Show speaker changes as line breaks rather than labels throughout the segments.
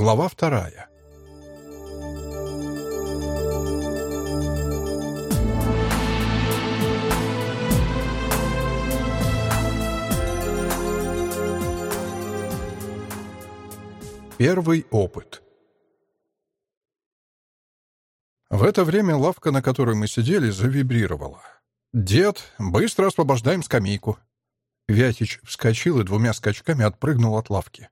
Глава вторая. Первый опыт. В это время лавка, на которой мы сидели, завибрировала. «Дед, быстро освобождаем скамейку!» Вятич вскочил и двумя скачками отпрыгнул от лавки.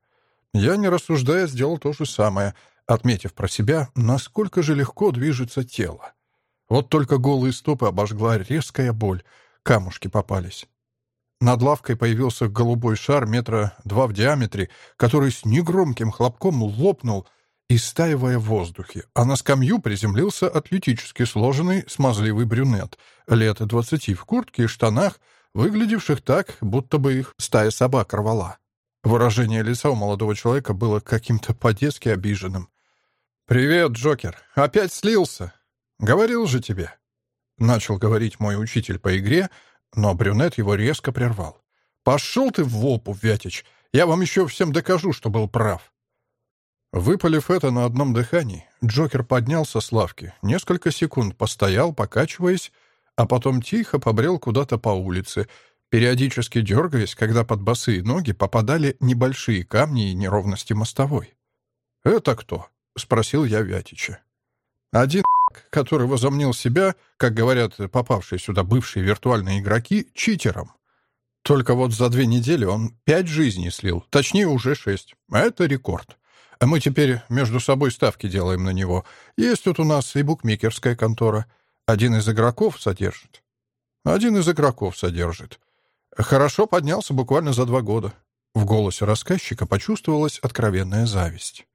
Я, не рассуждая, сделал то же самое, отметив про себя, насколько же легко движется тело. Вот только голые стопы обожгла резкая боль, камушки попались. Над лавкой появился голубой шар метра два в диаметре, который с негромким хлопком лопнул, истаивая в воздухе, а на скамью приземлился атлетически сложенный смазливый брюнет, лет двадцати в куртке и штанах, выглядевших так, будто бы их стая собак рвала. Выражение лица у молодого человека было каким-то по-детски обиженным. «Привет, Джокер! Опять слился! Говорил же тебе!» Начал говорить мой учитель по игре, но брюнет его резко прервал. «Пошел ты в опу, Вятич! Я вам еще всем докажу, что был прав!» Выпалив это на одном дыхании, Джокер поднялся с лавки, несколько секунд постоял, покачиваясь, а потом тихо побрел куда-то по улице, периодически дергаясь, когда под босые ноги попадали небольшие камни и неровности мостовой. «Это кто?» — спросил я Вятича. «Один который возомнил себя, как говорят попавшие сюда бывшие виртуальные игроки, читером. Только вот за две недели он пять жизней слил, точнее уже шесть. Это рекорд. А мы теперь между собой ставки делаем на него. Есть тут у нас и букмекерская контора. Один из игроков содержит. Один из игроков содержит. Хорошо поднялся буквально за два года. В голосе рассказчика почувствовалась откровенная зависть.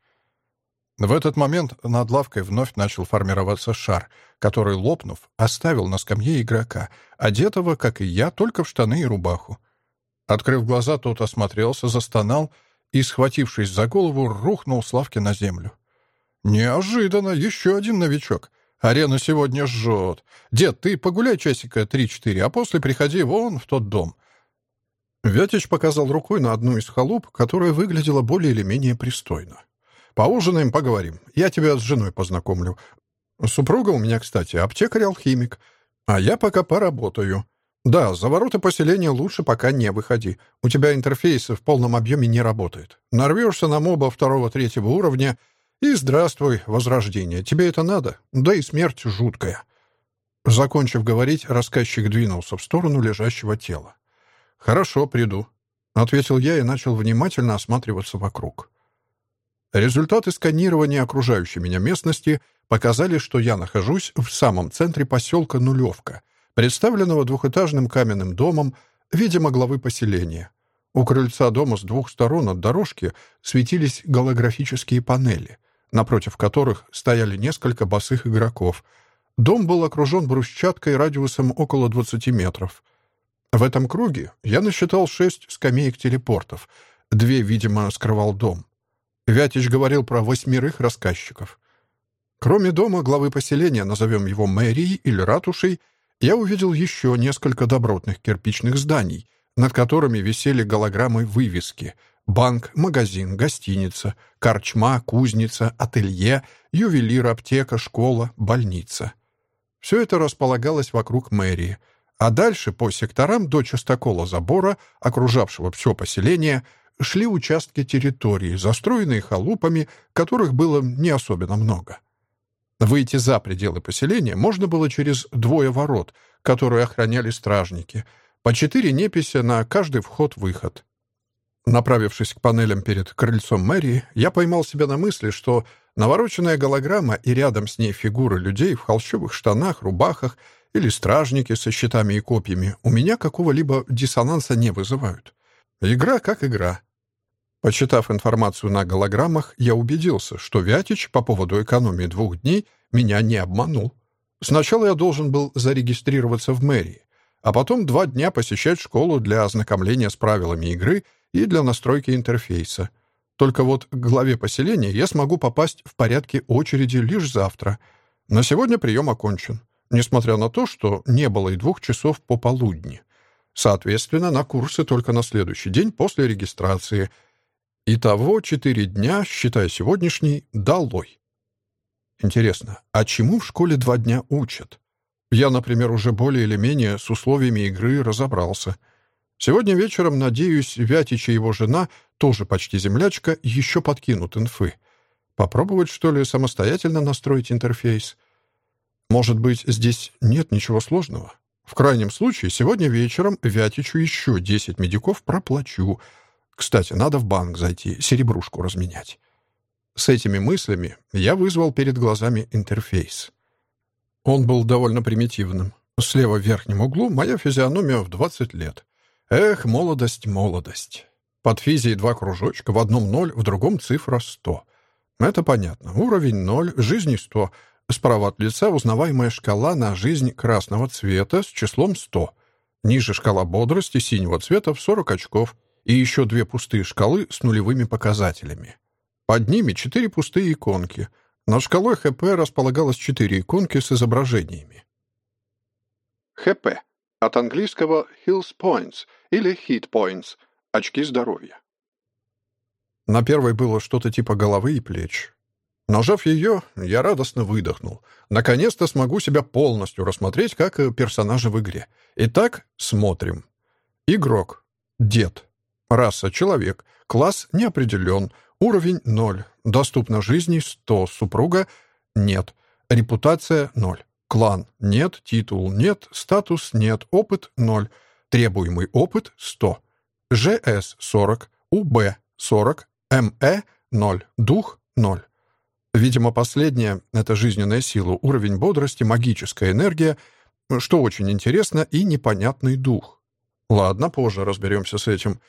В этот момент над лавкой вновь начал формироваться шар, который, лопнув, оставил на скамье игрока, одетого, как и я, только в штаны и рубаху. Открыв глаза, тот осмотрелся, застонал и, схватившись за голову, рухнул с лавки на землю. «Неожиданно! Еще один новичок! Арена сегодня жжет! Дед, ты погуляй часика три-четыре, а после приходи вон в тот дом!» Вятич показал рукой на одну из халуп, которая выглядела более или менее пристойно. Поужинаем, поговорим. Я тебя с женой познакомлю. Супруга у меня, кстати, аптекарь-алхимик. А я пока поработаю. Да, за ворота поселения лучше пока не выходи. У тебя интерфейс в полном объеме не работает. Нарвешься на моба второго-третьего уровня и здравствуй, возрождение. Тебе это надо? Да и смерть жуткая. Закончив говорить, рассказчик двинулся в сторону лежащего тела. «Хорошо, приду», — ответил я и начал внимательно осматриваться вокруг. Результаты сканирования окружающей меня местности показали, что я нахожусь в самом центре поселка Нулевка, представленного двухэтажным каменным домом, видимо, главы поселения. У крыльца дома с двух сторон от дорожки светились голографические панели, напротив которых стояли несколько босых игроков. Дом был окружен брусчаткой радиусом около 20 метров. В этом круге я насчитал шесть скамеек телепортов. Две, видимо, скрывал дом. Вятич говорил про восьмерых рассказчиков. Кроме дома главы поселения, назовем его мэрией или ратушей, я увидел еще несколько добротных кирпичных зданий, над которыми висели голограммы вывески «Банк», «Магазин», «Гостиница», «Корчма», «Кузница», «Ателье», «Ювелир», «Аптека», «Школа», «Больница». Все это располагалось вокруг мэрии, а дальше по секторам до частокола забора, окружавшего все поселение, шли участки территории, застроенные халупами, которых было не особенно много. Выйти за пределы поселения можно было через двое ворот, которые охраняли стражники, по четыре непися на каждый вход-выход. Направившись к панелям перед крыльцом мэрии, я поймал себя на мысли, что навороченная голограмма и рядом с ней фигуры людей в холщовых штанах, рубахах или стражники со щитами и копьями у меня какого-либо диссонанса не вызывают. Игра как игра. Почитав информацию на голограммах, я убедился, что Вятич по поводу экономии двух дней меня не обманул. Сначала я должен был зарегистрироваться в мэрии, а потом два дня посещать школу для ознакомления с правилами игры и для настройки интерфейса. Только вот к главе поселения я смогу попасть в порядке очереди лишь завтра. На сегодня прием окончен, несмотря на то, что не было и двух часов пополудни. Соответственно, на курсы только на следующий день после регистрации. Итого четыре дня, считая сегодняшний, долой. Интересно, а чему в школе два дня учат? Я, например, уже более или менее с условиями игры разобрался. Сегодня вечером, надеюсь, Вятич и его жена, тоже почти землячка, еще подкинут инфы. Попробовать, что ли, самостоятельно настроить интерфейс? Может быть, здесь нет ничего сложного? В крайнем случае, сегодня вечером Вятичу еще 10 медиков проплачу. Кстати, надо в банк зайти, серебрушку разменять. С этими мыслями я вызвал перед глазами интерфейс. Он был довольно примитивным. Слева в верхнем углу моя физиономия в 20 лет. Эх, молодость, молодость. Под физией два кружочка, в одном ноль, в другом цифра 100. Это понятно. Уровень ноль, жизни 100. Справа от лица узнаваемая шкала на жизнь красного цвета с числом 100. Ниже шкала бодрости синего цвета в 40 очков. И еще две пустые шкалы с нулевыми показателями. Под ними четыре пустые иконки. На шкалой ХП располагалось четыре иконки с изображениями. ХП. От английского Hills Points или Hit Points. Очки здоровья. На первой было что-то типа головы и плеч. Нажав ее, я радостно выдохнул. Наконец-то смогу себя полностью рассмотреть как персонажа в игре. Итак, смотрим. Игрок. Дед. Раса — человек. Класс — не определен. Уровень — 0. Доступно жизни — 100. Супруга — нет. Репутация — 0. Клан — нет. Титул — нет. Статус — нет. Опыт — 0. Требуемый опыт — 100. ЖС — 40. УБ — 40. МЭ — 0. Дух — 0. Видимо, последнее — это жизненная сила, уровень бодрости, магическая энергия, что очень интересно, и непонятный дух. Ладно, позже разберемся с этим.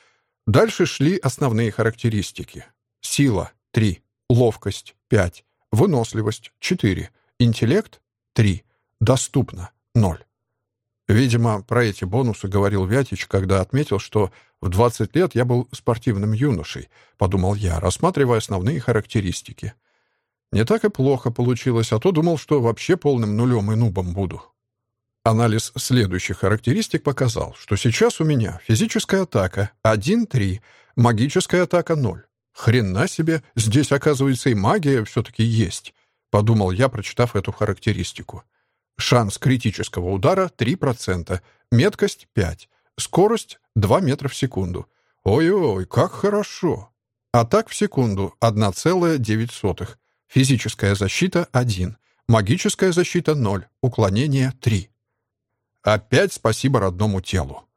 Дальше шли основные характеристики. Сила — 3. Ловкость — 5. Выносливость — 4. Интеллект — 3. Доступно — 0. Видимо, про эти бонусы говорил Вятич, когда отметил, что в 20 лет я был спортивным юношей, подумал я, рассматривая основные характеристики. Не так и плохо получилось, а то думал, что вообще полным нулем и нубом буду. Анализ следующих характеристик показал, что сейчас у меня физическая атака 1-3, магическая атака 0, «Хрена себе! Здесь, оказывается, и магия все-таки есть», — подумал я, прочитав эту характеристику. Шанс критического удара — 3%, меткость — 5, скорость — 2 метра в секунду. Ой-ой, как хорошо! Атак в секунду — 1,9. Физическая защита — 1. Магическая защита — 0. Уклонение — 3. Опять спасибо родному телу.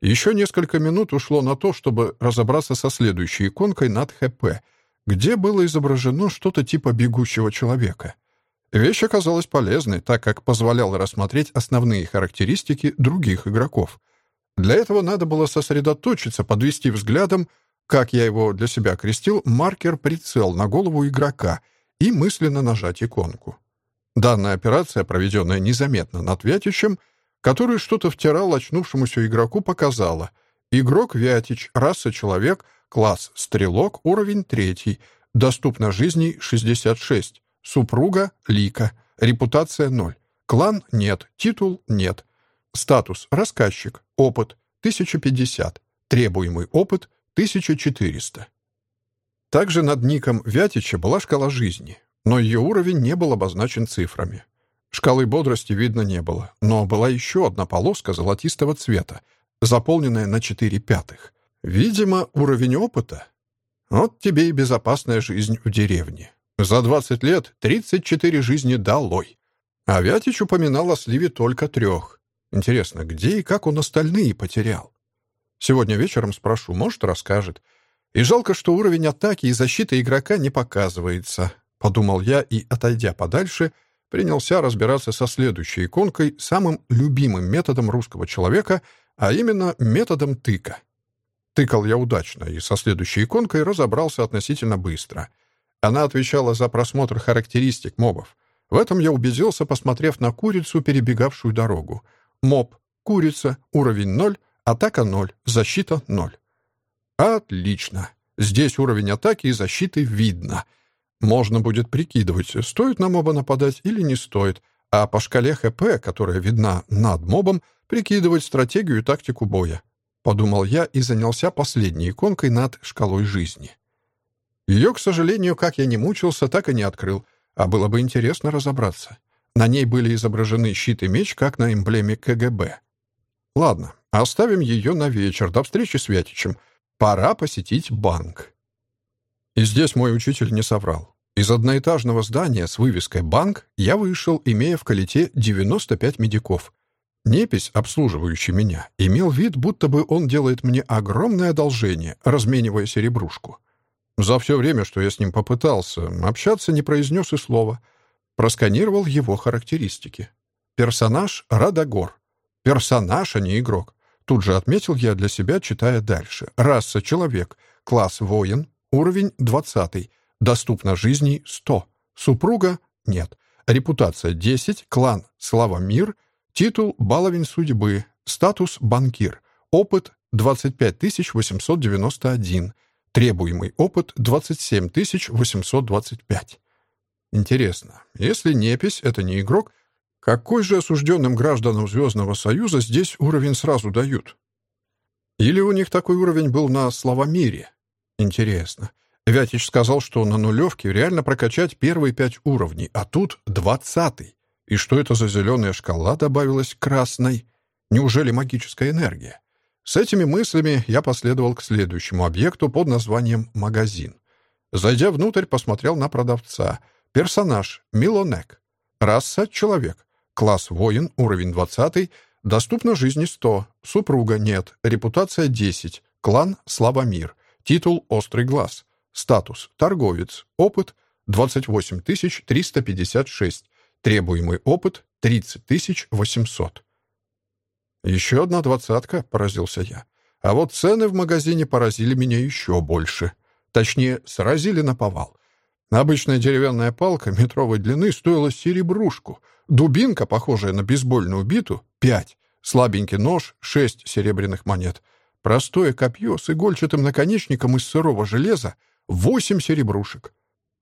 Еще несколько минут ушло на то, чтобы разобраться со следующей иконкой над ХП, где было изображено что-то типа бегущего человека. Вещь оказалась полезной, так как позволяла рассмотреть основные характеристики других игроков. Для этого надо было сосредоточиться, подвести взглядом, как я его для себя окрестил, маркер-прицел на голову игрока и мысленно нажать иконку. Данная операция, проведенная незаметно над Вятичем, — который что-то втирал очнувшемуся игроку, показала. Игрок Вятич, раса человек, класс стрелок, уровень третий, доступно жизни 66, супруга Лика, репутация 0, клан нет, титул нет, статус рассказчик, опыт 1050, требуемый опыт 1400. Также над ником Вятича была шкала жизни, но ее уровень не был обозначен цифрами. Шкалы бодрости видно не было, но была еще одна полоска золотистого цвета, заполненная на четыре пятых. Видимо, уровень опыта. Вот тебе и безопасная жизнь в деревне. За 20 лет 34 жизни долой. А Вятич упоминал о сливе только трех. Интересно, где и как он остальные потерял? Сегодня вечером спрошу, может, расскажет. И жалко, что уровень атаки и защиты игрока не показывается, подумал я и, отойдя подальше, — принялся разбираться со следующей иконкой, самым любимым методом русского человека, а именно методом тыка. Тыкал я удачно и со следующей иконкой разобрался относительно быстро. Она отвечала за просмотр характеристик мобов. В этом я убедился, посмотрев на курицу, перебегавшую дорогу. Моб, курица, уровень 0, атака 0, защита 0. Отлично. Здесь уровень атаки и защиты видно — можно будет прикидывать, стоит на моба нападать или не стоит, а по шкале ХП, которая видна над мобом, прикидывать стратегию и тактику боя. Подумал я и занялся последней иконкой над шкалой жизни. Ее, к сожалению, как я не мучился, так и не открыл, а было бы интересно разобраться. На ней были изображены щит и меч, как на эмблеме КГБ. Ладно, оставим ее на вечер, до встречи с Вятичем. Пора посетить банк. И здесь мой учитель не соврал. Из одноэтажного здания с вывеской «Банк» я вышел, имея в колите 95 медиков. Непись, обслуживающий меня, имел вид, будто бы он делает мне огромное одолжение, разменивая серебрушку. За все время, что я с ним попытался, общаться не произнес и слова. Просканировал его характеристики. Персонаж — Радогор. Персонаж, а не игрок. Тут же отметил я для себя, читая дальше. Раса — человек. Класс — воин. Уровень — 20. Доступно жизней — 100. Супруга — нет. Репутация — 10. Клан — слава мир. Титул — баловень судьбы. Статус — банкир. Опыт — 25 891. Требуемый опыт — 27 825. Интересно, если непись — это не игрок, какой же осужденным гражданам Звездного Союза здесь уровень сразу дают? Или у них такой уровень был на Славомире? Интересно. Вятич сказал, что на нулевке реально прокачать первые пять уровней, а тут двадцатый. И что это за зеленая шкала добавилась красной? Неужели магическая энергия? С этими мыслями я последовал к следующему объекту под названием «Магазин». Зайдя внутрь, посмотрел на продавца. Персонаж — Милонек. Раса — человек. Класс — воин, уровень 20. Доступно жизни 100. Супруга — нет. Репутация — 10. Клан — Славомир. Титул «Острый глаз». Статус «Торговец». Опыт — 28 356. Требуемый опыт — 30 800. «Еще одна двадцатка», — поразился я. А вот цены в магазине поразили меня еще больше. Точнее, сразили на повал. Обычная деревянная палка метровой длины стоила серебрушку. Дубинка, похожая на бейсбольную биту, — пять. Слабенький нож — шесть серебряных монет — Простое копье с игольчатым наконечником из сырого железа — восемь серебрушек.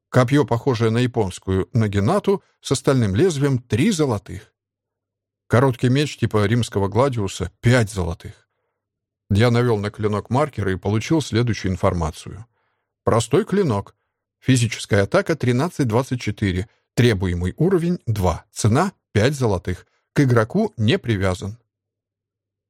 Копье, похожее на японскую нагинату, с остальным лезвием — три золотых. Короткий меч типа римского гладиуса — пять золотых. Я навел на клинок маркер и получил следующую информацию. Простой клинок. Физическая атака 13-24. Требуемый уровень 2. Цена 5 золотых. К игроку не привязан.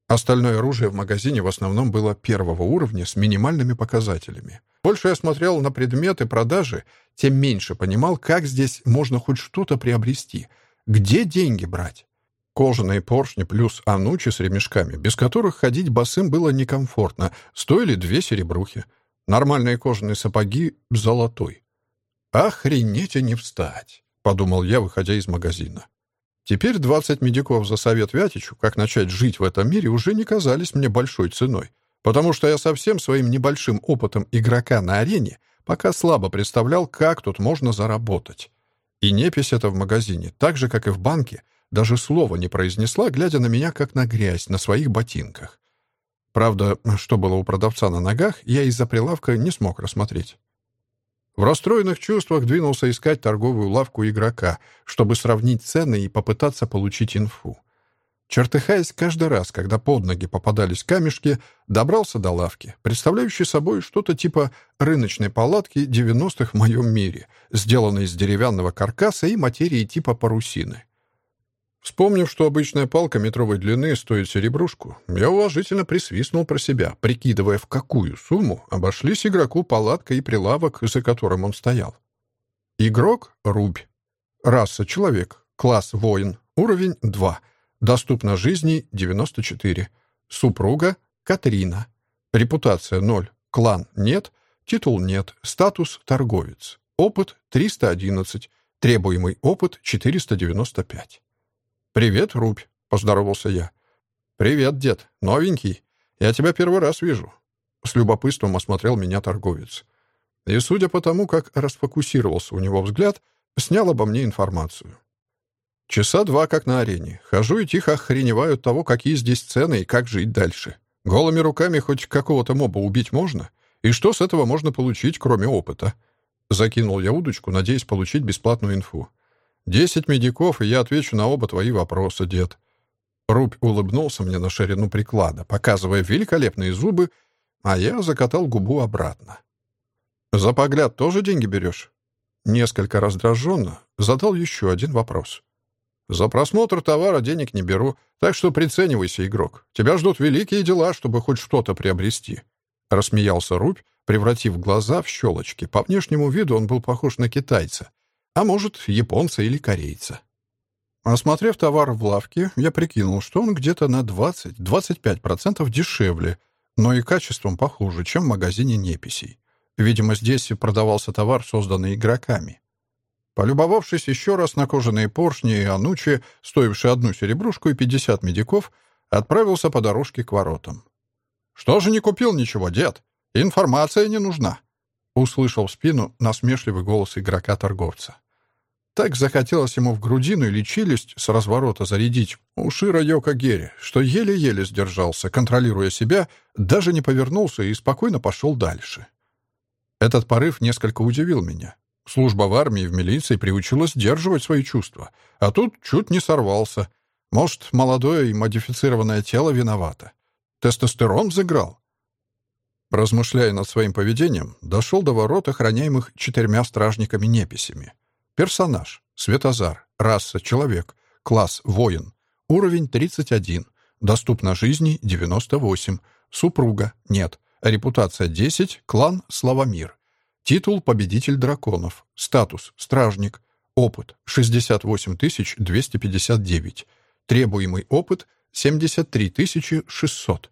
Остальное оружие в магазине в основном было первого уровня с минимальными показателями. Больше я смотрел на предметы продажи, тем меньше понимал, как здесь можно хоть что-то приобрести. Где деньги брать? Кожаные поршни плюс анучи с ремешками, без которых ходить босым было некомфортно, стоили две серебрухи. Нормальные кожаные сапоги — золотой. «Охренеть и не встать», — подумал я, выходя из магазина. Теперь 20 медиков за совет Вятичу, как начать жить в этом мире, уже не казались мне большой ценой, потому что я совсем своим небольшим опытом игрока на арене пока слабо представлял, как тут можно заработать. И непись это в магазине, так же, как и в банке, даже слова не произнесла, глядя на меня, как на грязь, на своих ботинках. Правда, что было у продавца на ногах, я из-за прилавка не смог рассмотреть. В расстроенных чувствах двинулся искать торговую лавку игрока, чтобы сравнить цены и попытаться получить инфу. Чертыхаясь каждый раз, когда под ноги попадались камешки, добрался до лавки, представляющей собой что-то типа рыночной палатки 90-х в моем мире, сделанной из деревянного каркаса и материи типа парусины. Вспомнив, что обычная палка метровой длины стоит серебрушку, я уважительно присвистнул про себя, прикидывая, в какую сумму обошлись игроку палатка и прилавок, за которым он стоял. Игрок — рубь. Раса — человек. Класс — воин. Уровень — 2. Доступно жизни — 94. Супруга — Катрина. Репутация — 0. Клан — нет. Титул — нет. Статус — торговец. Опыт — 311. Требуемый опыт — 495. «Привет, Рубь», — поздоровался я. «Привет, дед. Новенький. Я тебя первый раз вижу». С любопытством осмотрел меня торговец. И, судя по тому, как расфокусировался у него взгляд, снял обо мне информацию. Часа два как на арене. Хожу и тихо охреневаю от того, какие здесь цены и как жить дальше. Голыми руками хоть какого-то моба убить можно? И что с этого можно получить, кроме опыта? Закинул я удочку, надеясь получить бесплатную инфу. Десять медиков, и я отвечу на оба твои вопроса, дед». Рубь улыбнулся мне на ширину приклада, показывая великолепные зубы, а я закатал губу обратно. «За погляд тоже деньги берешь?» Несколько раздраженно задал еще один вопрос. «За просмотр товара денег не беру, так что приценивайся, игрок. Тебя ждут великие дела, чтобы хоть что-то приобрести». Рассмеялся Рубь, превратив глаза в щелочки. По внешнему виду он был похож на китайца, а может, японца или корейца. Осмотрев товар в лавке, я прикинул, что он где-то на 20-25% дешевле, но и качеством похуже, чем в магазине неписей. Видимо, здесь продавался товар, созданный игроками. Полюбовавшись еще раз на кожаные поршни и анучи, стоившие одну серебрушку и 50 медиков, отправился по дорожке к воротам. «Что же не купил ничего, дед? Информация не нужна!» Услышал в спину насмешливый голос игрока-торговца. Так захотелось ему в грудину или челюсть с разворота зарядить уши Райока Герри, что еле-еле сдержался, контролируя себя, даже не повернулся и спокойно пошел дальше. Этот порыв несколько удивил меня. Служба в армии и в милиции приучила сдерживать свои чувства, а тут чуть не сорвался. Может, молодое и модифицированное тело виновато. Тестостерон взыграл. Размышляя над своим поведением, дошел до ворот, охраняемых четырьмя стражниками-неписями. Персонаж. Светозар. Раса. Человек. Класс. Воин. Уровень 31. Доступно жизни 98. Супруга. Нет. Репутация 10. Клан. Славомир. Титул «Победитель драконов». Статус «Стражник». Опыт 68 259. Требуемый опыт 73 600.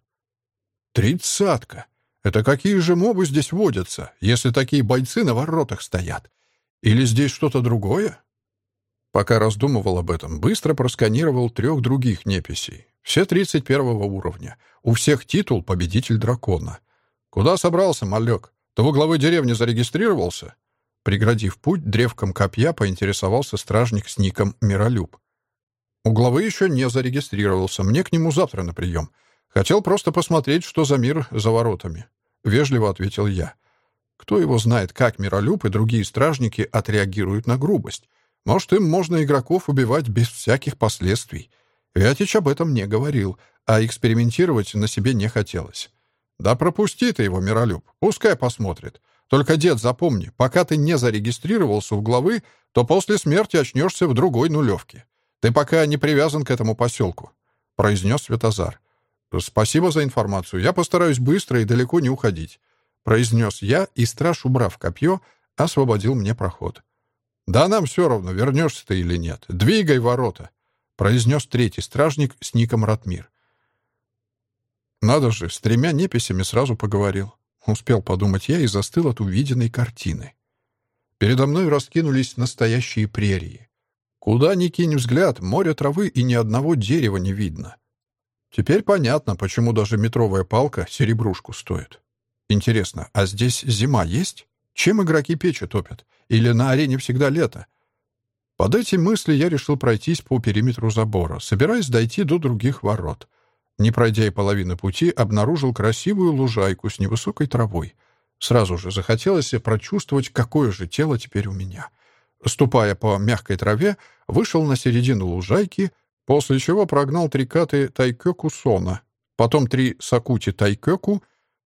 Тридцатка! Это какие же мобы здесь водятся, если такие бойцы на воротах стоят? Или здесь что-то другое? Пока раздумывал об этом, быстро просканировал трех других неписей. Все 31 уровня. У всех титул «Победитель дракона». Куда собрался, малек? Ты в угловой деревне зарегистрировался?» Преградив путь, древком копья поинтересовался стражник с ником Миролюб. «Угловой еще не зарегистрировался. Мне к нему завтра на прием. Хотел просто посмотреть, что за мир за воротами». Вежливо ответил я. Кто его знает, как Миролюб и другие стражники отреагируют на грубость. Может, им можно игроков убивать без всяких последствий. Вятич об этом не говорил, а экспериментировать на себе не хотелось. «Да пропусти ты его, Миролюб, пускай посмотрит. Только, дед, запомни, пока ты не зарегистрировался у главы, то после смерти очнешься в другой нулевке. Ты пока не привязан к этому поселку», — произнес Светозар. «Спасибо за информацию. Я постараюсь быстро и далеко не уходить», — произнес я, и страж, убрав копье, освободил мне проход. «Да нам все равно, вернешься ты или нет. Двигай ворота», — произнес третий стражник с ником Ратмир. Надо же, с тремя неписями сразу поговорил. Успел подумать я и застыл от увиденной картины. Передо мной раскинулись настоящие прерии. Куда ни кинь взгляд, море травы и ни одного дерева не видно. Теперь понятно, почему даже метровая палка серебрушку стоит. Интересно, а здесь зима есть? Чем игроки печи топят? Или на арене всегда лето? Под эти мысли я решил пройтись по периметру забора, собираясь дойти до других ворот — не пройдя и половины пути, обнаружил красивую лужайку с невысокой травой. Сразу же захотелось прочувствовать, какое же тело теперь у меня. Ступая по мягкой траве, вышел на середину лужайки, после чего прогнал три каты тайкёку сона, потом три сакути тайкёку.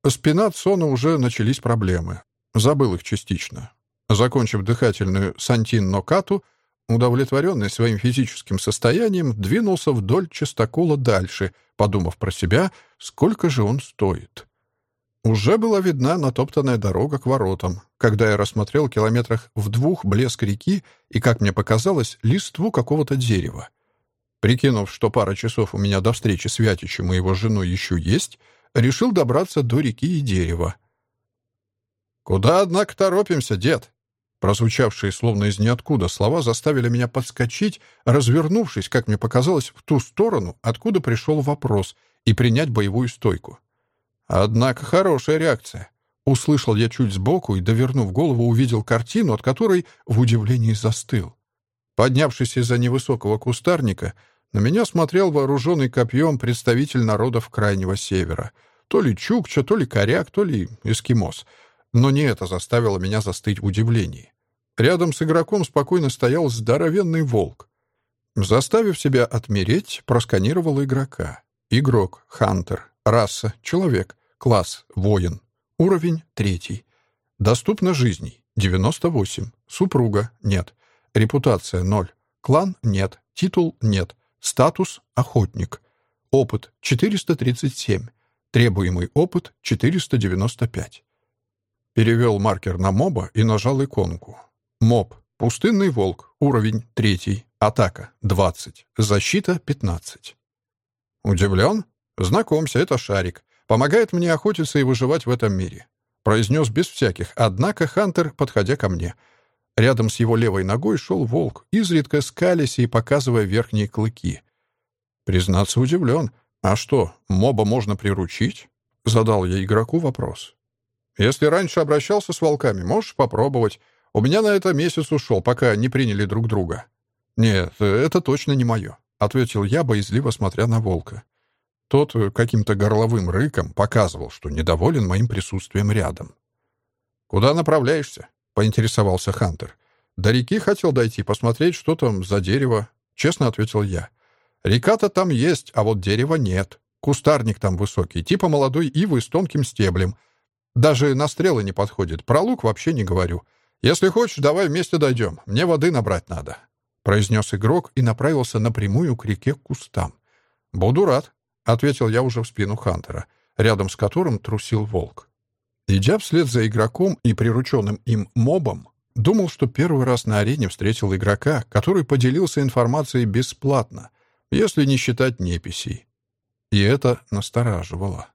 Спина сона уже начались проблемы. Забыл их частично. Закончив дыхательную сантин нокату, удовлетворенный своим физическим состоянием, двинулся вдоль частокола дальше — подумав про себя, сколько же он стоит. Уже была видна натоптанная дорога к воротам, когда я рассмотрел километрах в двух блеск реки и, как мне показалось, листву какого-то дерева. Прикинув, что пара часов у меня до встречи с Вятичем и его женой еще есть, решил добраться до реки и дерева. «Куда, однако, торопимся, дед?» Прозвучавшие словно из ниоткуда слова заставили меня подскочить, развернувшись, как мне показалось, в ту сторону, откуда пришел вопрос, и принять боевую стойку. Однако хорошая реакция. Услышал я чуть сбоку и, довернув голову, увидел картину, от которой в удивлении застыл. Поднявшись из-за невысокого кустарника, на меня смотрел вооруженный копьем представитель народов Крайнего Севера. То ли чукча, то ли коряк, то ли эскимос. Но не это заставило меня застыть в удивлении. Рядом с игроком спокойно стоял здоровенный волк. Заставив себя отмереть, просканировал игрока. Игрок, хантер, раса, человек, класс, воин. Уровень третий. Доступно жизней — 98. Супруга — нет. Репутация — 0. Клан — нет. Титул — нет. Статус — охотник. Опыт — 437. Требуемый опыт — 495. Перевел маркер на моба и нажал иконку. Моб. Пустынный волк. Уровень 3. Атака — 20. Защита — 15. Удивлен? Знакомься, это Шарик. Помогает мне охотиться и выживать в этом мире. Произнес без всяких, однако Хантер, подходя ко мне. Рядом с его левой ногой шел волк, изредка скалясь и показывая верхние клыки. Признаться, удивлен. А что, моба можно приручить? Задал я игроку вопрос. Если раньше обращался с волками, можешь попробовать. У меня на это месяц ушел, пока не приняли друг друга. Нет, это точно не мое, ответил я, боязливо смотря на волка. Тот каким-то горловым рыком показывал, что недоволен моим присутствием рядом. «Куда направляешься?» — поинтересовался Хантер. «До реки хотел дойти, посмотреть, что там за дерево», — честно ответил я. «Река-то там есть, а вот дерева нет. Кустарник там высокий, типа молодой ивы с тонким стеблем. Даже на стрелы не подходит. Про лук вообще не говорю. Если хочешь, давай вместе дойдем. Мне воды набрать надо», — произнес игрок и направился напрямую к реке к кустам. «Буду рад», — ответил я уже в спину Хантера, рядом с которым трусил волк. Идя вслед за игроком и прирученным им мобом, думал, что первый раз на арене встретил игрока, который поделился информацией бесплатно, если не считать неписей. И это настораживало.